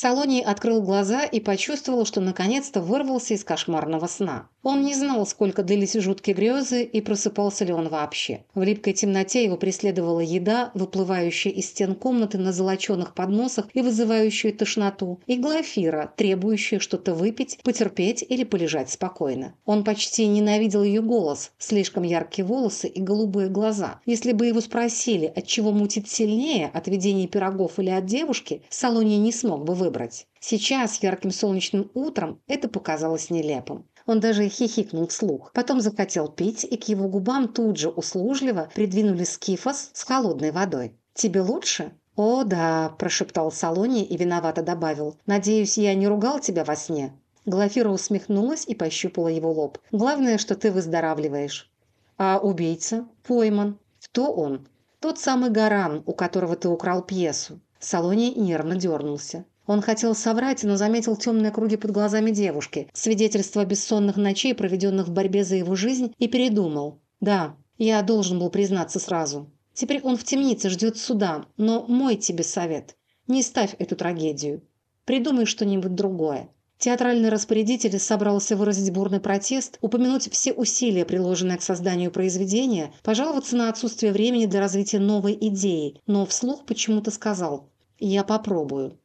Салоний открыл глаза и почувствовал, что наконец-то вырвался из кошмарного сна. Он не знал, сколько длились жуткие грезы и просыпался ли он вообще. В липкой темноте его преследовала еда, выплывающая из стен комнаты на золоченых подносах и вызывающая тошноту, и Глафира, требующая что-то выпить, потерпеть или полежать спокойно. Он почти ненавидел ее голос, слишком яркие волосы и голубые глаза. Если бы его спросили, от чего мутит сильнее, от видения пирогов или от девушки, Салоний не смог бы выбрать выбрать. Сейчас, ярким солнечным утром, это показалось нелепым. Он даже хихикнул вслух. Потом захотел пить, и к его губам тут же услужливо придвинули скифос с холодной водой. «Тебе лучше?» «О, да», – прошептал Салони и виновато добавил. «Надеюсь, я не ругал тебя во сне?» Глафира усмехнулась и пощупала его лоб. «Главное, что ты выздоравливаешь». «А убийца?» «Пойман». «Кто он?» «Тот самый Гаран, у которого ты украл пьесу». Салони нервно дернулся. Он хотел соврать, но заметил темные круги под глазами девушки, свидетельство бессонных ночей, проведенных в борьбе за его жизнь, и передумал. «Да, я должен был признаться сразу. Теперь он в темнице ждет суда, но мой тебе совет. Не ставь эту трагедию. Придумай что-нибудь другое». Театральный распорядитель собрался выразить бурный протест, упомянуть все усилия, приложенные к созданию произведения, пожаловаться на отсутствие времени для развития новой идеи, но вслух почему-то сказал «Я попробую».